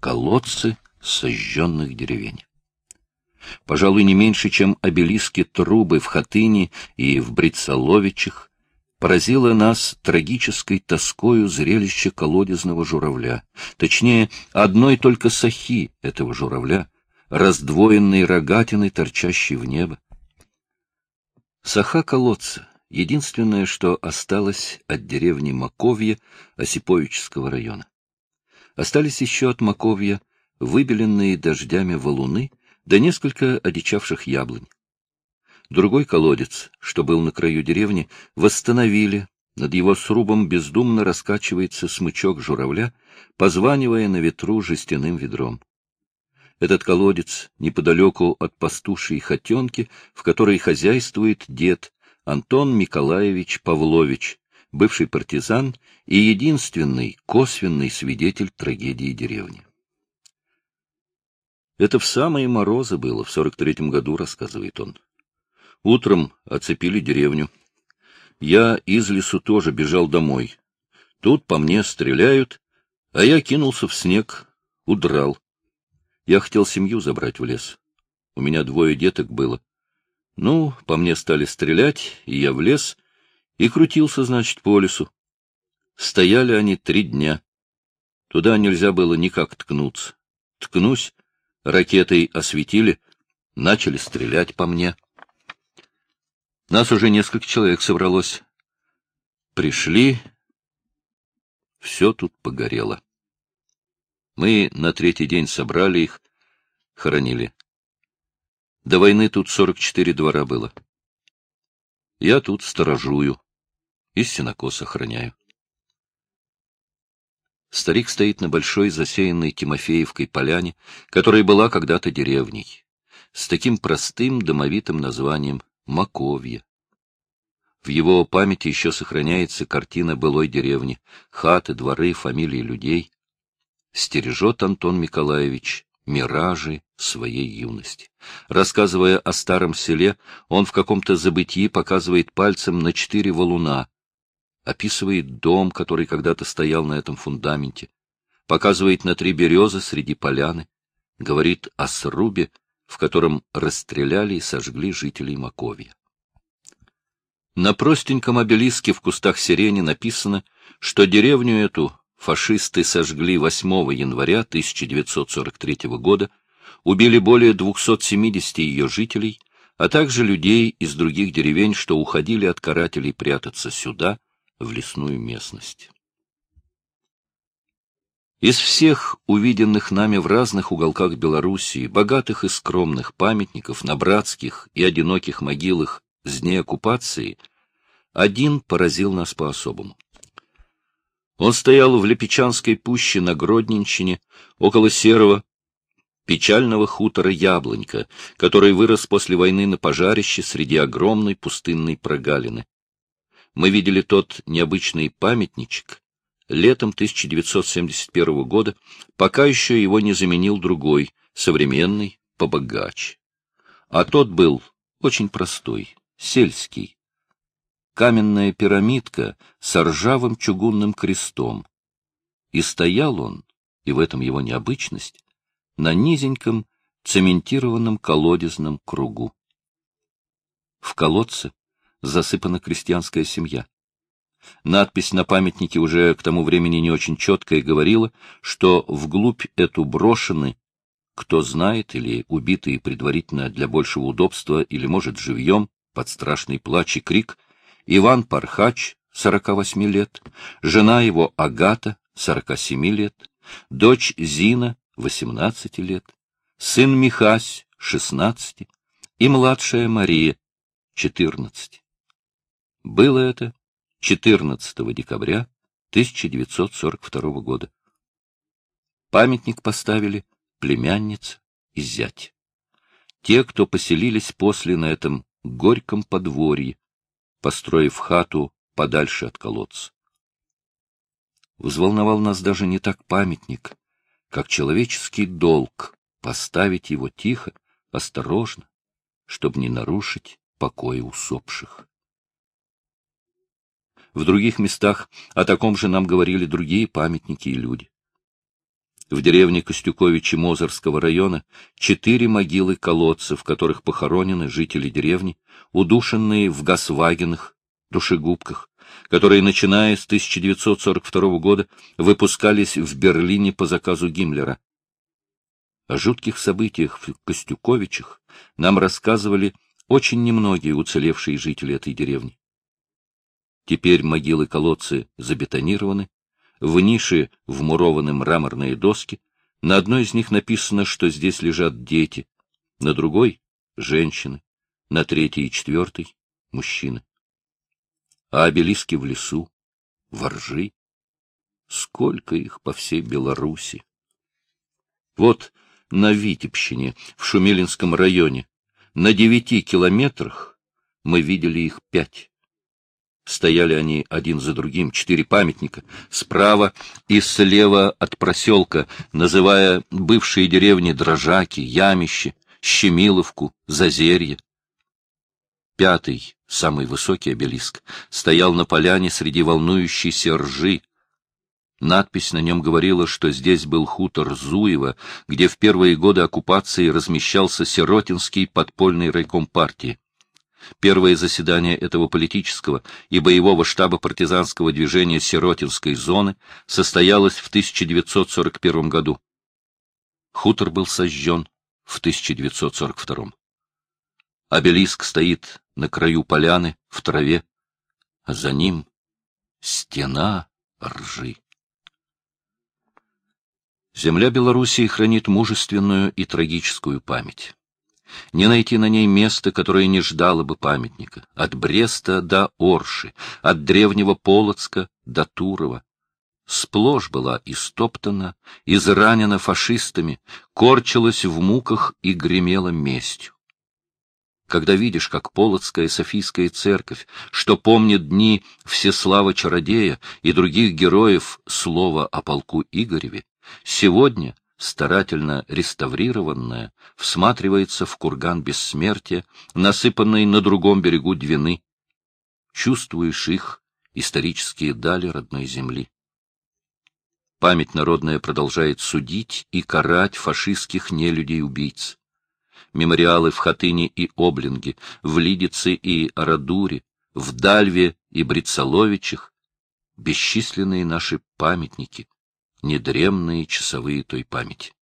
колодцы сожженных деревень. Пожалуй, не меньше, чем обелиски трубы в Хатыне и в Брицаловичах, поразило нас трагической тоскою зрелище колодезного журавля, точнее, одной только сахи этого журавля, раздвоенной рогатиной, торчащей в небо. Саха колодца — единственное, что осталось от деревни Маковья Осиповического района. Остались еще от Маковья выбеленные дождями валуны да несколько одичавших яблонь. Другой колодец, что был на краю деревни, восстановили. Над его срубом бездумно раскачивается смычок журавля, позванивая на ветру жестяным ведром. Этот колодец неподалеку от пастушей хотенки, в которой хозяйствует дед Антон Николаевич Павлович, бывший партизан и единственный косвенный свидетель трагедии деревни. Это в самые морозы было, в сорок третьем году, рассказывает он. Утром оцепили деревню. Я из лесу тоже бежал домой. Тут по мне стреляют, а я кинулся в снег, удрал. Я хотел семью забрать в лес. У меня двое деток было. Ну, по мне стали стрелять, и я влез, и крутился, значит, по лесу. Стояли они три дня. Туда нельзя было никак ткнуться. Ткнусь, ракетой осветили, начали стрелять по мне. Нас уже несколько человек собралось. Пришли, все тут погорело. Мы на третий день собрали их, хоронили. До войны тут сорок четыре двора было. Я тут сторожую и сенокос охраняю. Старик стоит на большой засеянной Тимофеевкой поляне, которая была когда-то деревней, с таким простым домовитым названием Маковье. В его памяти еще сохраняется картина былой деревни, хаты, дворы, фамилии людей. Стережет Антон Николаевич миражи своей юности. Рассказывая о старом селе, он в каком-то забытии показывает пальцем на четыре валуна, описывает дом, который когда-то стоял на этом фундаменте, показывает на три березы среди поляны, говорит о срубе, в котором расстреляли и сожгли жителей Маковья. На простеньком обелиске в кустах сирени написано, что деревню эту фашисты сожгли 8 января 1943 года, убили более 270 ее жителей, а также людей из других деревень, что уходили от карателей прятаться сюда, в лесную местность. Из всех увиденных нами в разных уголках Белоруссии, богатых и скромных памятников на братских и одиноких могилах с дней оккупации, один поразил нас по-особому. Он стоял в Лепечанской пуще на Гродненщине, около серого, печального хутора Яблонька, который вырос после войны на пожарище среди огромной пустынной прогалины. Мы видели тот необычный памятничек, летом 1971 года, пока еще его не заменил другой, современный, побогаче. А тот был очень простой, сельский. Каменная пирамидка с ржавым чугунным крестом. И стоял он, и в этом его необычность, на низеньком цементированном колодезном кругу. В колодце засыпана крестьянская семья. Надпись на памятнике уже к тому времени не очень четкая говорила, что вглубь эту брошены, кто знает, или убитые предварительно для большего удобства, или, может, живьем, под страшный плач и крик, Иван Пархач, 48 лет, жена его Агата, 47 лет, дочь Зина, 18 лет, сын Михась, 16, и младшая Мария, 14. Было это 14 декабря 1942 года. Памятник поставили племянница и зять. Те, кто поселились после на этом горьком подворье, построив хату подальше от колодца. Взволновал нас даже не так памятник, как человеческий долг поставить его тихо, осторожно, чтобы не нарушить покоя усопших. В других местах о таком же нам говорили другие памятники и люди. В деревне Костюковичи Мозырского района четыре могилы колодцев, в которых похоронены жители деревни, удушенные в гасвагенах, душегубках, которые, начиная с 1942 года, выпускались в Берлине по заказу Гиммлера. О жутких событиях в Костюковичах нам рассказывали очень немногие уцелевшие жители этой деревни. Теперь могилы-колодцы забетонированы, в нише вмурованы мраморные доски, на одной из них написано, что здесь лежат дети, на другой — женщины, на третьей и четвертой — мужчины. А обелиски в лесу, воржи, сколько их по всей Беларуси. Вот на Витебщине, в Шумилинском районе, на девяти километрах мы видели их пять. Стояли они один за другим, четыре памятника, справа и слева от проселка, называя бывшие деревни Дрожаки, Ямище, Щемиловку, Зазерье. Пятый, самый высокий обелиск, стоял на поляне среди волнующейся ржи. Надпись на нем говорила, что здесь был хутор Зуева, где в первые годы оккупации размещался Сиротинский подпольный райком партии. Первое заседание этого политического и боевого штаба партизанского движения Сиротинской зоны состоялось в 1941 году. Хутор был сожжен в 1942. Обелиск стоит на краю поляны, в траве, а за ним стена ржи. Земля Белоруссии хранит мужественную и трагическую память не найти на ней места, которое не ждало бы памятника, от Бреста до Орши, от древнего Полоцка до Турова. Сплошь была истоптана, изранена фашистами, корчилась в муках и гремела местью. Когда видишь, как Полоцкая Софийская церковь, что помнит дни Всеслава Чародея и других героев слова о полку Игореве, сегодня — старательно реставрированная, всматривается в курган бессмертия, насыпанный на другом берегу Двины. Чувствуешь их, исторические дали родной земли. Память народная продолжает судить и карать фашистских нелюдей-убийц. Мемориалы в Хатыне и Облинге, в Лидице и Арадуре, в Дальве и Брицаловичах, бесчисленные наши памятники — недремные часовые той памяти.